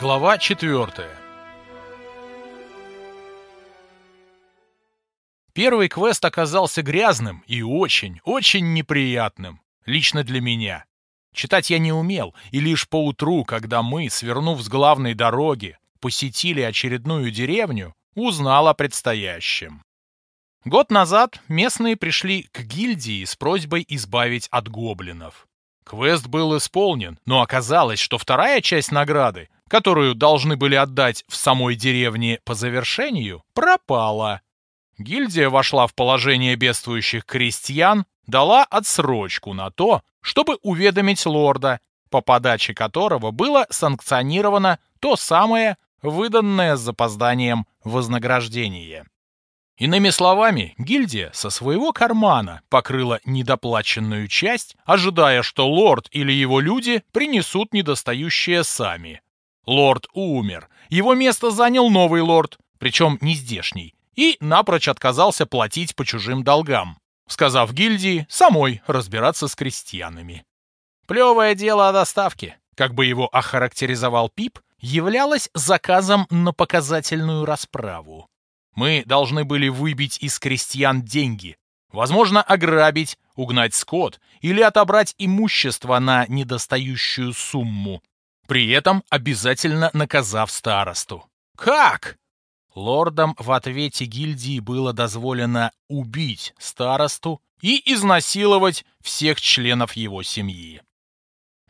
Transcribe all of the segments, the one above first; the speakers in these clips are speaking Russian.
Глава четвертая. Первый квест оказался грязным и очень, очень неприятным. Лично для меня. Читать я не умел, и лишь поутру, когда мы, свернув с главной дороги, посетили очередную деревню, узнал о предстоящем. Год назад местные пришли к гильдии с просьбой избавить от гоблинов. Квест был исполнен, но оказалось, что вторая часть награды, которую должны были отдать в самой деревне по завершению, пропала. Гильдия вошла в положение бедствующих крестьян, дала отсрочку на то, чтобы уведомить лорда, по подаче которого было санкционировано то самое выданное с запозданием вознаграждение. Иными словами, гильдия со своего кармана покрыла недоплаченную часть, ожидая, что лорд или его люди принесут недостающее сами. Лорд умер, его место занял новый лорд, причем не здешний, и напрочь отказался платить по чужим долгам, сказав гильдии самой разбираться с крестьянами. Плевое дело о доставке, как бы его охарактеризовал Пип, являлось заказом на показательную расправу. Мы должны были выбить из крестьян деньги, возможно, ограбить, угнать скот или отобрать имущество на недостающую сумму, при этом обязательно наказав старосту. Как? Лордам в ответе гильдии было дозволено убить старосту и изнасиловать всех членов его семьи.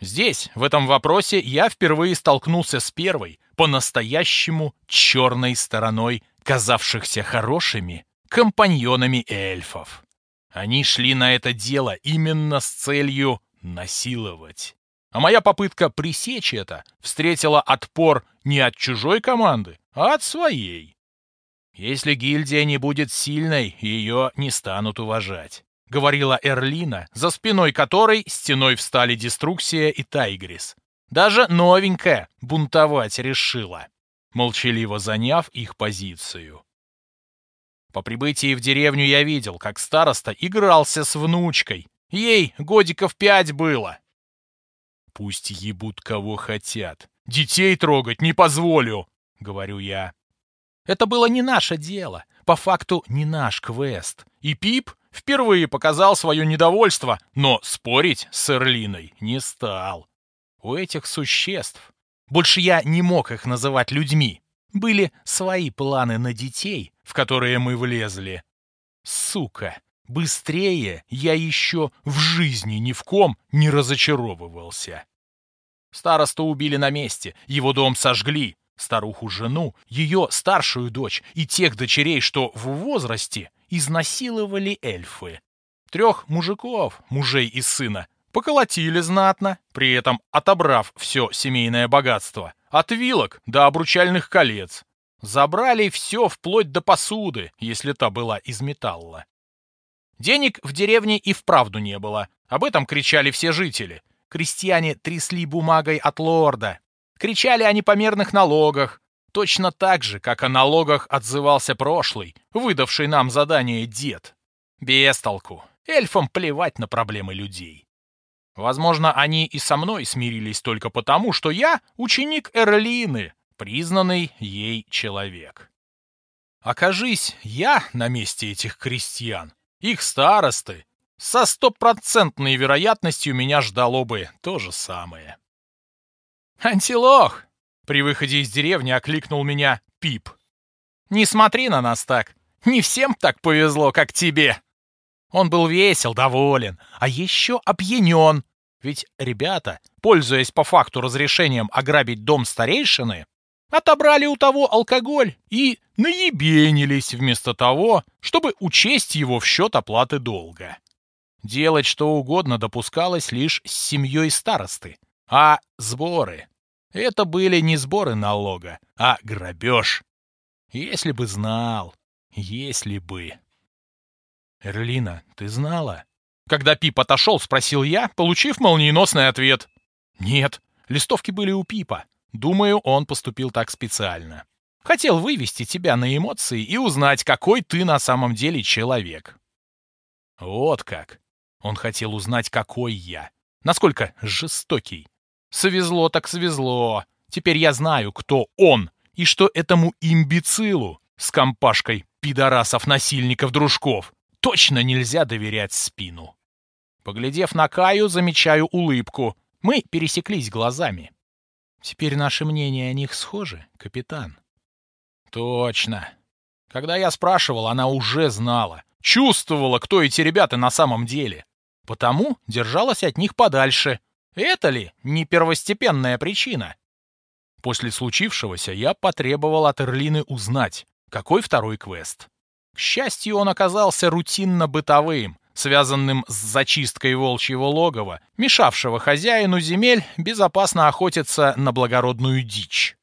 Здесь, в этом вопросе, я впервые столкнулся с первой, по-настоящему черной стороной казавшихся хорошими компаньонами эльфов. Они шли на это дело именно с целью насиловать. А моя попытка пресечь это встретила отпор не от чужой команды, а от своей. Если гильдия не будет сильной, ее не станут уважать. Говорила Эрлина, за спиной которой стеной встали Деструксия и Тайгрис. Даже новенькая бунтовать решила молчаливо заняв их позицию. По прибытии в деревню я видел, как староста игрался с внучкой. Ей годиков пять было. Пусть ебут кого хотят. Детей трогать не позволю, говорю я. Это было не наше дело, по факту не наш квест. И Пип впервые показал свое недовольство, но спорить с Эрлиной не стал. У этих существ больше я не мог их называть людьми. Были свои планы на детей, в которые мы влезли. Сука, быстрее я еще в жизни ни в ком не разочаровывался. Старосту убили на месте, его дом сожгли, старуху-жену, ее старшую дочь и тех дочерей, что в возрасте, изнасиловали эльфы. Трех мужиков, мужей и сына, Поколотили знатно, при этом отобрав все семейное богатство. От вилок до обручальных колец. Забрали все вплоть до посуды, если та была из металла. Денег в деревне и вправду не было. Об этом кричали все жители. Крестьяне трясли бумагой от лорда. Кричали о непомерных налогах. Точно так же, как о налогах отзывался прошлый, выдавший нам задание дед. Без толку. Эльфам плевать на проблемы людей. Возможно, они и со мной смирились только потому, что я ученик Эрлины, признанный ей человек. Окажись я на месте этих крестьян, их старосты, со стопроцентной вероятностью меня ждало бы то же самое. «Антилох!» — при выходе из деревни окликнул меня Пип. «Не смотри на нас так. Не всем так повезло, как тебе!» Он был весел, доволен, а еще опьянен. Ведь ребята, пользуясь по факту разрешением ограбить дом старейшины, отобрали у того алкоголь и наебенились вместо того, чтобы учесть его в счет оплаты долга. Делать что угодно допускалось лишь с семьей старосты. А сборы? Это были не сборы налога, а грабеж. Если бы знал, если бы... «Эрлина, ты знала?» Когда Пип отошел, спросил я, получив молниеносный ответ. «Нет, листовки были у Пипа. Думаю, он поступил так специально. Хотел вывести тебя на эмоции и узнать, какой ты на самом деле человек». Вот как. Он хотел узнать, какой я. Насколько жестокий. Свезло так свезло. Теперь я знаю, кто он, и что этому имбецилу с компашкой пидорасов-насильников-дружков точно нельзя доверять спину. Поглядев на Каю, замечаю улыбку. Мы пересеклись глазами. Теперь наши мнения о них схожи, капитан. Точно. Когда я спрашивал, она уже знала. Чувствовала, кто эти ребята на самом деле. Потому держалась от них подальше. Это ли не первостепенная причина? После случившегося я потребовал от Эрлины узнать, какой второй квест. К счастью, он оказался рутинно-бытовым, связанным с зачисткой волчьего логова, мешавшего хозяину земель безопасно охотиться на благородную дичь.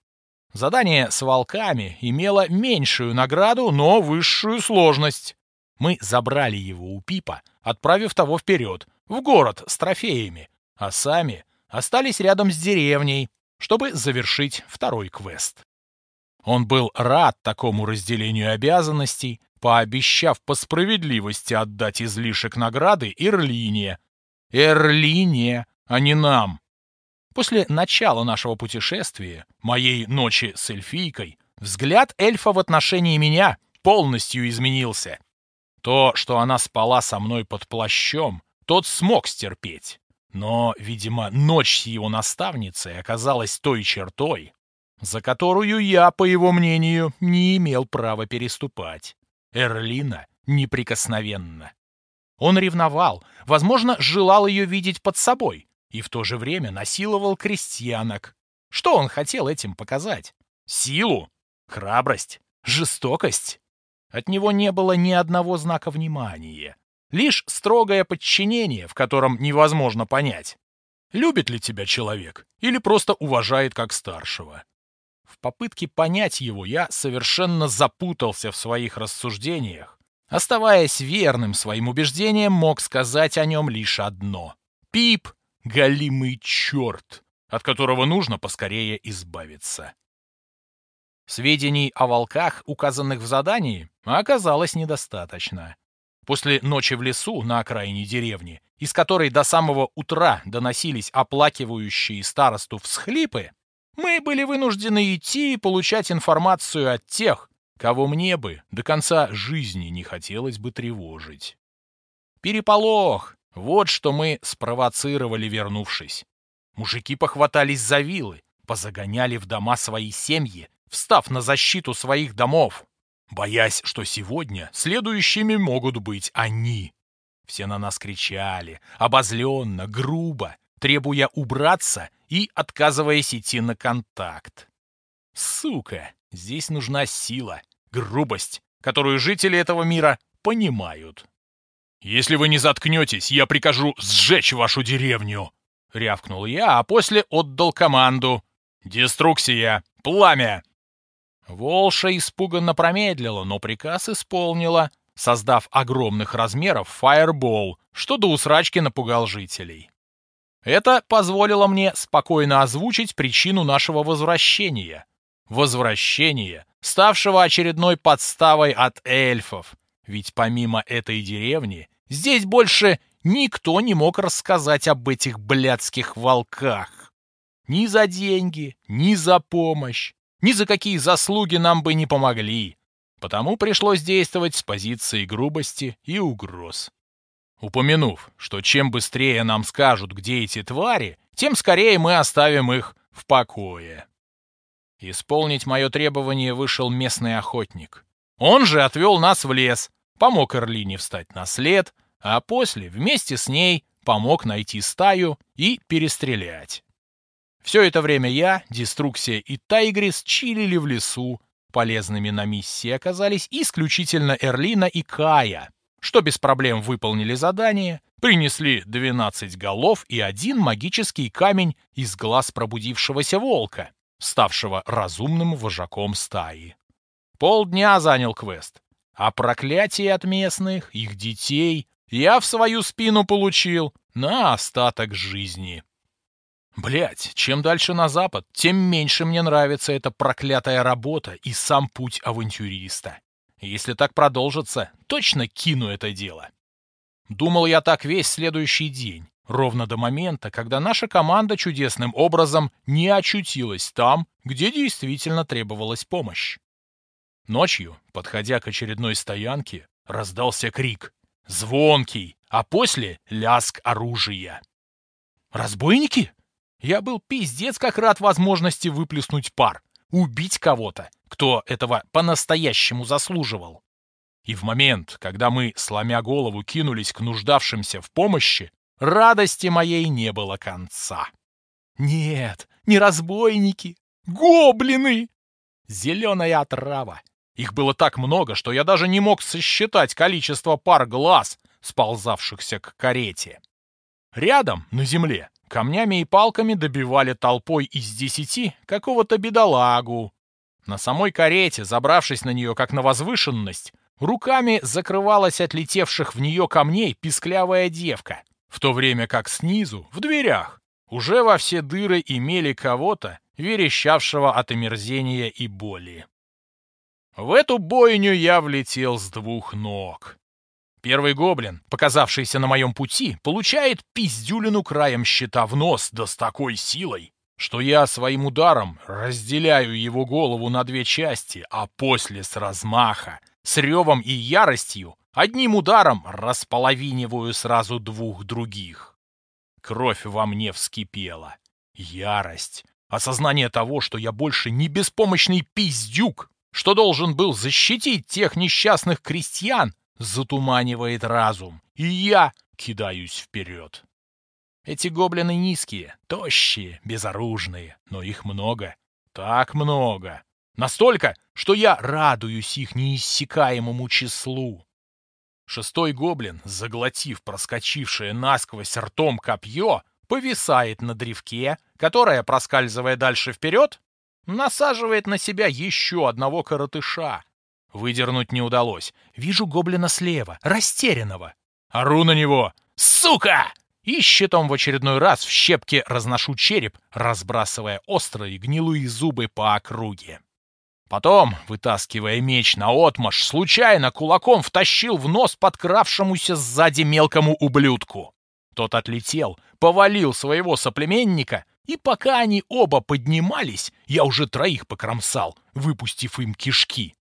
Задание с волками имело меньшую награду, но высшую сложность. Мы забрали его у Пипа, отправив того вперед, в город с трофеями, а сами остались рядом с деревней, чтобы завершить второй квест. Он был рад такому разделению обязанностей, пообещав по справедливости отдать излишек награды Эрлине. Эрлине, а не нам. После начала нашего путешествия, моей ночи с эльфийкой, взгляд эльфа в отношении меня полностью изменился. То, что она спала со мной под плащом, тот смог стерпеть. Но, видимо, ночь с его наставницей оказалась той чертой, за которую я, по его мнению, не имел права переступать. Эрлина неприкосновенна. Он ревновал, возможно, желал ее видеть под собой, и в то же время насиловал крестьянок. Что он хотел этим показать? Силу? Храбрость? Жестокость? От него не было ни одного знака внимания. Лишь строгое подчинение, в котором невозможно понять, любит ли тебя человек или просто уважает как старшего. Попытке понять его я совершенно запутался в своих рассуждениях. Оставаясь верным своим убеждениям, мог сказать о нем лишь одно. Пип — галимый черт, от которого нужно поскорее избавиться. Сведений о волках, указанных в задании, оказалось недостаточно. После ночи в лесу на окраине деревни, из которой до самого утра доносились оплакивающие старосту всхлипы, мы были вынуждены идти и получать информацию от тех, кого мне бы до конца жизни не хотелось бы тревожить. Переполох! Вот что мы спровоцировали, вернувшись. Мужики похватались за вилы, позагоняли в дома свои семьи, встав на защиту своих домов, боясь, что сегодня следующими могут быть они. Все на нас кричали, обозленно, грубо, требуя убраться и отказываясь идти на контакт. Сука, здесь нужна сила, грубость, которую жители этого мира понимают. «Если вы не заткнетесь, я прикажу сжечь вашу деревню!» — рявкнул я, а после отдал команду. «Деструксия! Пламя!» Волша испуганно промедлила, но приказ исполнила, создав огромных размеров фаербол, что до усрачки напугал жителей. Это позволило мне спокойно озвучить причину нашего возвращения. Возвращение, ставшего очередной подставой от эльфов. Ведь помимо этой деревни, здесь больше никто не мог рассказать об этих блядских волках. Ни за деньги, ни за помощь, ни за какие заслуги нам бы не помогли. Потому пришлось действовать с позиции грубости и угроз упомянув, что чем быстрее нам скажут, где эти твари, тем скорее мы оставим их в покое. Исполнить мое требование вышел местный охотник. Он же отвел нас в лес, помог Эрлине встать на след, а после вместе с ней помог найти стаю и перестрелять. Все это время я, Деструксия и Тайгрис чилили в лесу. Полезными на миссии оказались исключительно Эрлина и Кая, что без проблем выполнили задание, принесли 12 голов и один магический камень из глаз пробудившегося волка, ставшего разумным вожаком стаи. Полдня занял квест, а проклятие от местных, их детей, я в свою спину получил на остаток жизни. Блять, чем дальше на запад, тем меньше мне нравится эта проклятая работа и сам путь авантюриста. Если так продолжится, точно кину это дело. Думал я так весь следующий день. Ровно до момента, когда наша команда чудесным образом не очутилась там, где действительно требовалась помощь. Ночью, подходя к очередной стоянке, раздался крик. Звонкий, а после — ляск оружия. «Разбойники?» Я был пиздец как рад возможности выплеснуть пар, убить кого-то, кто этого по-настоящему заслуживал. И в момент, когда мы, сломя голову, кинулись к нуждавшимся в помощи, радости моей не было конца. Нет, не разбойники, гоблины! Зеленая отрава. Их было так много, что я даже не мог сосчитать количество пар глаз, сползавшихся к карете. Рядом, на земле, камнями и палками добивали толпой из десяти какого-то бедолагу. На самой карете, забравшись на нее как на возвышенность, руками закрывалась от летевших в нее камней писклявая девка, в то время как снизу, в дверях, уже во все дыры имели кого-то, верещавшего от омерзения и боли. В эту бойню я влетел с двух ног. Первый гоблин, показавшийся на моем пути, получает пиздюлину краем щита в нос, да с такой силой, что я своим ударом разделяю его голову на две части, а после с размаха, с ревом и яростью, одним ударом располовиниваю сразу двух других. Кровь во мне вскипела. Ярость. Осознание того, что я больше не беспомощный пиздюк, что должен был защитить тех несчастных крестьян, затуманивает разум, и я кидаюсь вперед. Эти гоблины низкие, тощие, безоружные, но их много, так много. Настолько, что я радуюсь их неиссякаемому числу. Шестой гоблин, заглотив проскочившее насквозь ртом копье, повисает на древке, которое, проскальзывая дальше вперед, насаживает на себя еще одного коротыша, Выдернуть не удалось. Вижу гоблина слева, растерянного. Ору на него. «Сука!» И щитом в очередной раз в щепке разношу череп, разбрасывая острые гнилые зубы по округе. Потом, вытаскивая меч на отмаш, случайно кулаком втащил в нос подкравшемуся сзади мелкому ублюдку. Тот отлетел, повалил своего соплеменника, и пока они оба поднимались, я уже троих покромсал, выпустив им кишки.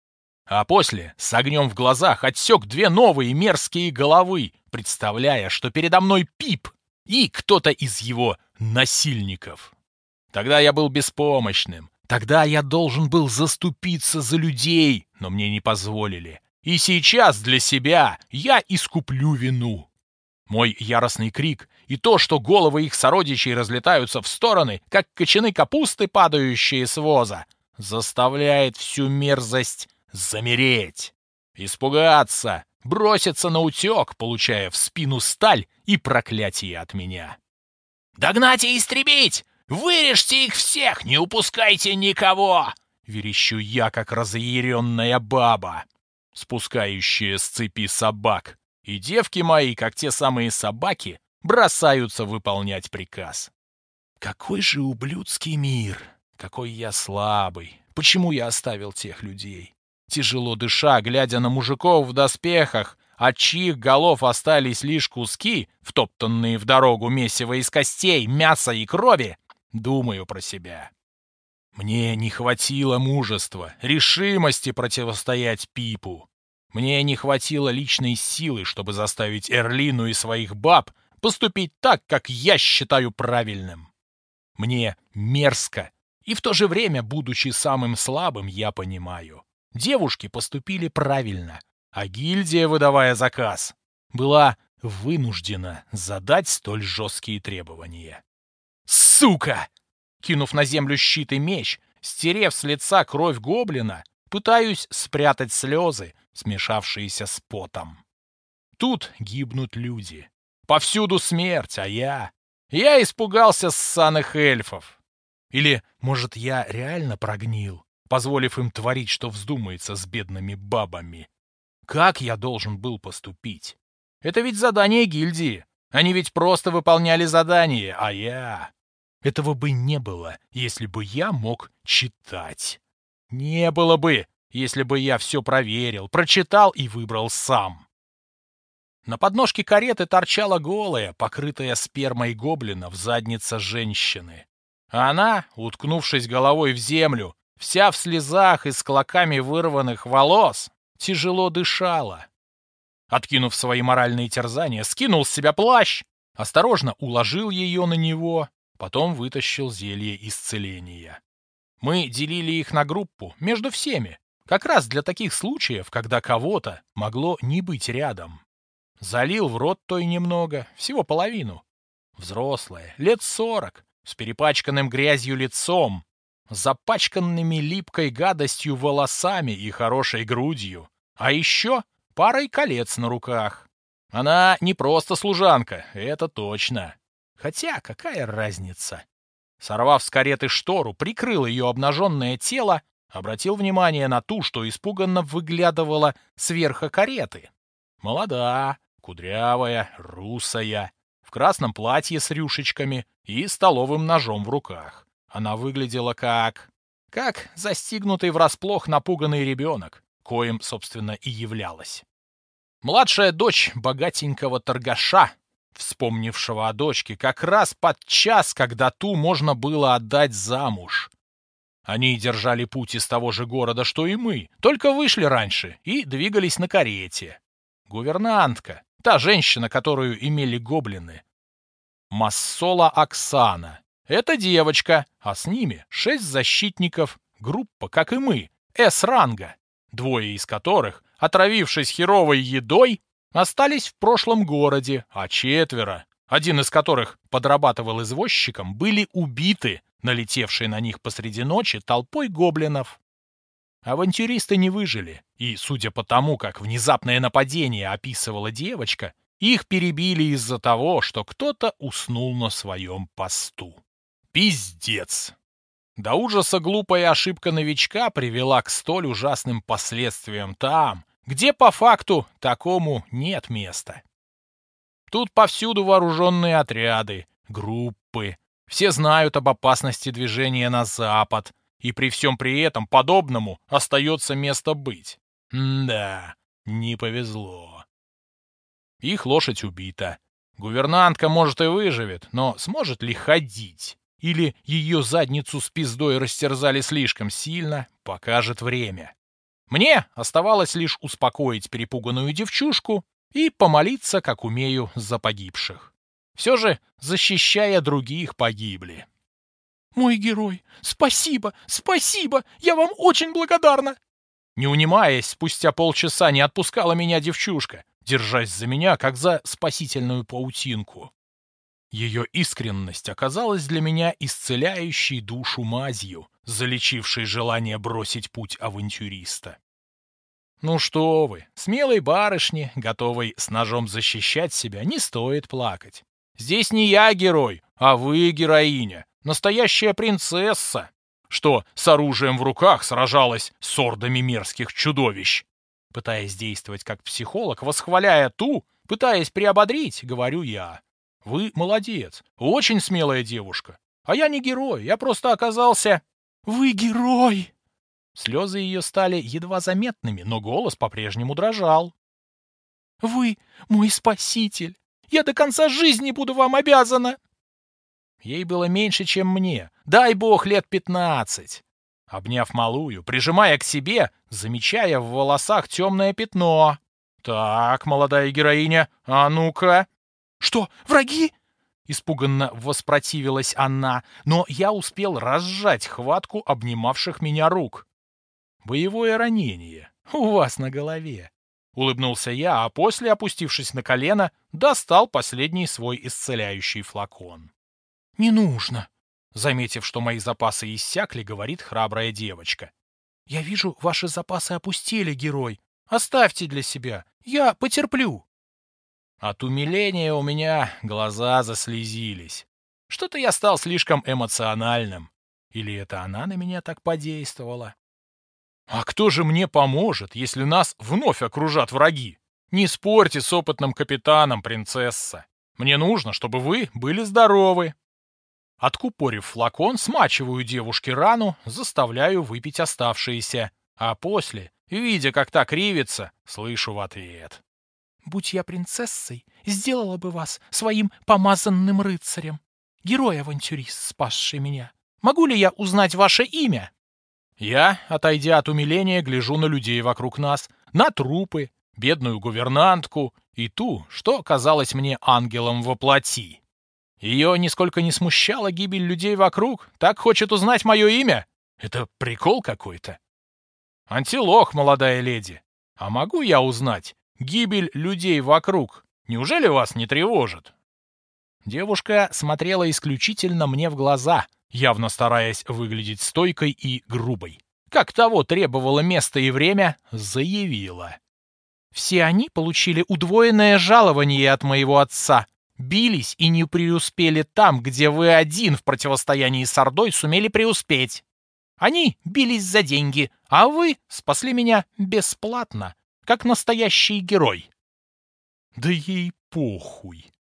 А после, с огнем в глазах, отсек две новые мерзкие головы, представляя, что передо мной Пип и кто-то из его насильников. Тогда я был беспомощным. Тогда я должен был заступиться за людей, но мне не позволили. И сейчас для себя я искуплю вину. Мой яростный крик и то, что головы их сородичей разлетаются в стороны, как кочаны капусты, падающие с воза, заставляет всю мерзость замереть, испугаться, броситься на утек, получая в спину сталь и проклятие от меня. «Догнать и истребить! Вырежьте их всех, не упускайте никого!» Верещу я, как разъяренная баба, спускающая с цепи собак. И девки мои, как те самые собаки, бросаются выполнять приказ. Какой же ублюдский мир! Какой я слабый! Почему я оставил тех людей? Тяжело дыша, глядя на мужиков в доспехах, от чьих голов остались лишь куски, втоптанные в дорогу месиво из костей, мяса и крови, думаю про себя. Мне не хватило мужества, решимости противостоять Пипу. Мне не хватило личной силы, чтобы заставить Эрлину и своих баб поступить так, как я считаю правильным. Мне мерзко, и в то же время, будучи самым слабым, я понимаю. Девушки поступили правильно, а гильдия, выдавая заказ, была вынуждена задать столь жесткие требования. «Сука!» Кинув на землю щит и меч, стерев с лица кровь гоблина, пытаюсь спрятать слезы, смешавшиеся с потом. Тут гибнут люди. Повсюду смерть, а я... Я испугался ссаных эльфов. Или, может, я реально прогнил? Позволив им творить, что вздумается с бедными бабами. Как я должен был поступить? Это ведь задание гильдии. Они ведь просто выполняли задание, а я... Этого бы не было, если бы я мог читать. Не было бы, если бы я все проверил, прочитал и выбрал сам. На подножке кареты торчала голая, покрытая спермой гоблина в задница женщины. Она, уткнувшись головой в землю, вся в слезах и с клоками вырванных волос, тяжело дышала. Откинув свои моральные терзания, скинул с себя плащ, осторожно уложил ее на него, потом вытащил зелье исцеления. Мы делили их на группу между всеми, как раз для таких случаев, когда кого-то могло не быть рядом. Залил в рот той немного, всего половину. Взрослая, лет сорок, с перепачканным грязью лицом, запачканными липкой гадостью волосами и хорошей грудью, а еще парой колец на руках. Она не просто служанка, это точно. Хотя какая разница? Сорвав с кареты штору, прикрыл ее обнаженное тело, обратил внимание на ту, что испуганно выглядывала сверху кареты. Молода, кудрявая, русая, в красном платье с рюшечками и столовым ножом в руках. Она выглядела как... как застигнутый врасплох напуганный ребенок, коим, собственно, и являлась. Младшая дочь богатенького торгаша, вспомнившего о дочке как раз под час, когда ту можно было отдать замуж. Они держали путь из того же города, что и мы, только вышли раньше и двигались на карете. Гувернантка, та женщина, которую имели гоблины. Массола Оксана. Это девочка, а с ними шесть защитников, группа, как и мы, С-ранга, двое из которых, отравившись херовой едой, остались в прошлом городе, а четверо, один из которых подрабатывал извозчиком, были убиты, налетевшей на них посреди ночи толпой гоблинов. Авантюристы не выжили, и, судя по тому, как внезапное нападение описывала девочка, их перебили из-за того, что кто-то уснул на своем посту. Пиздец! До ужаса глупая ошибка новичка привела к столь ужасным последствиям там, где по факту такому нет места. Тут повсюду вооруженные отряды, группы. Все знают об опасности движения на запад, и при всем при этом подобному остается место быть. М да, не повезло. Их лошадь убита. Гувернантка, может, и выживет, но сможет ли ходить? Или ее задницу с пиздой растерзали слишком сильно, покажет время. Мне оставалось лишь успокоить перепуганную девчушку и помолиться, как умею, за погибших. Все же, защищая других, погибли. «Мой герой, спасибо, спасибо! Я вам очень благодарна!» Не унимаясь, спустя полчаса не отпускала меня девчушка, держась за меня, как за спасительную паутинку. Ее искренность оказалась для меня исцеляющей душу мазью, залечившей желание бросить путь авантюриста. Ну что вы, смелой барышне, готовой с ножом защищать себя, не стоит плакать. Здесь не я герой, а вы героиня, настоящая принцесса, что с оружием в руках сражалась с ордами мерзких чудовищ. Пытаясь действовать как психолог, восхваляя ту, пытаясь приободрить, говорю я. Вы молодец, очень смелая девушка. А я не герой, я просто оказался... Вы герой! Слезы ее стали едва заметными, но голос по-прежнему дрожал. Вы мой спаситель! Я до конца жизни буду вам обязана! Ей было меньше, чем мне. Дай бог, лет пятнадцать. Обняв малую, прижимая к себе, замечая в волосах темное пятно. «Так, молодая героиня, а ну-ка!» «Что, враги?» Испуганно воспротивилась она, но я успел разжать хватку обнимавших меня рук. «Боевое ранение. У вас на голове». Улыбнулся я, а после, опустившись на колено, достал последний свой исцеляющий флакон. «Не нужно», — заметив, что мои запасы иссякли, говорит храбрая девочка. «Я вижу, ваши запасы опустили, герой. Оставьте для себя. Я потерплю». От умиления у меня глаза заслезились. Что-то я стал слишком эмоциональным. Или это она на меня так подействовала? А кто же мне поможет, если нас вновь окружат враги? Не спорьте с опытным капитаном, принцесса. Мне нужно, чтобы вы были здоровы. Откупорив флакон, смачиваю девушке рану, заставляю выпить оставшиеся, а после, видя, как так кривится, слышу в ответ. Будь я принцессой, сделала бы вас своим помазанным рыцарем. Герой-авантюрист, спасший меня. Могу ли я узнать ваше имя?» Я, отойдя от умиления, гляжу на людей вокруг нас, на трупы, бедную гувернантку и ту, что казалось мне ангелом во плоти. Ее нисколько не смущала гибель людей вокруг, так хочет узнать мое имя. Это прикол какой-то. Антилох, молодая леди, а могу я узнать гибель людей вокруг? Неужели вас не тревожит? Девушка смотрела исключительно мне в глаза — явно стараясь выглядеть стойкой и грубой. Как того требовало место и время, заявила. «Все они получили удвоенное жалование от моего отца, бились и не преуспели там, где вы один в противостоянии с Ордой сумели преуспеть. Они бились за деньги, а вы спасли меня бесплатно, как настоящий герой». Да ей похуй.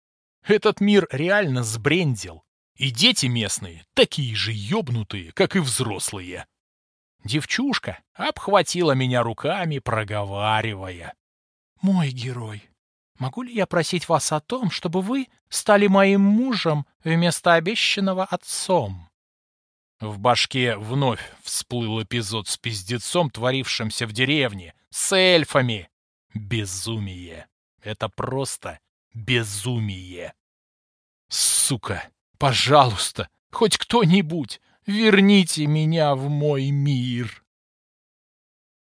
Этот мир реально сбрендил. И дети местные такие же ёбнутые, как и взрослые. Девчушка обхватила меня руками, проговаривая. «Мой герой, могу ли я просить вас о том, чтобы вы стали моим мужем вместо обещанного отцом?» В башке вновь всплыл эпизод с пиздецом, творившимся в деревне, с эльфами. Безумие. Это просто безумие. Сука, Пожалуйста, хоть кто-нибудь, верните меня в мой мир.